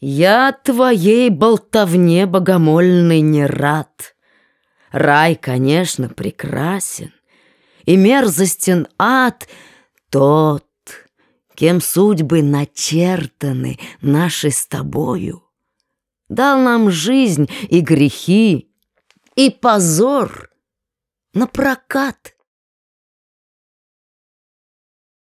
Я твоей болтовне богомольной не рад. Рай, конечно, прекрасен, и мерзостен ад тот, кем судьбы начертаны наши с тобою. Дал нам жизнь и грехи, и позор на прокат.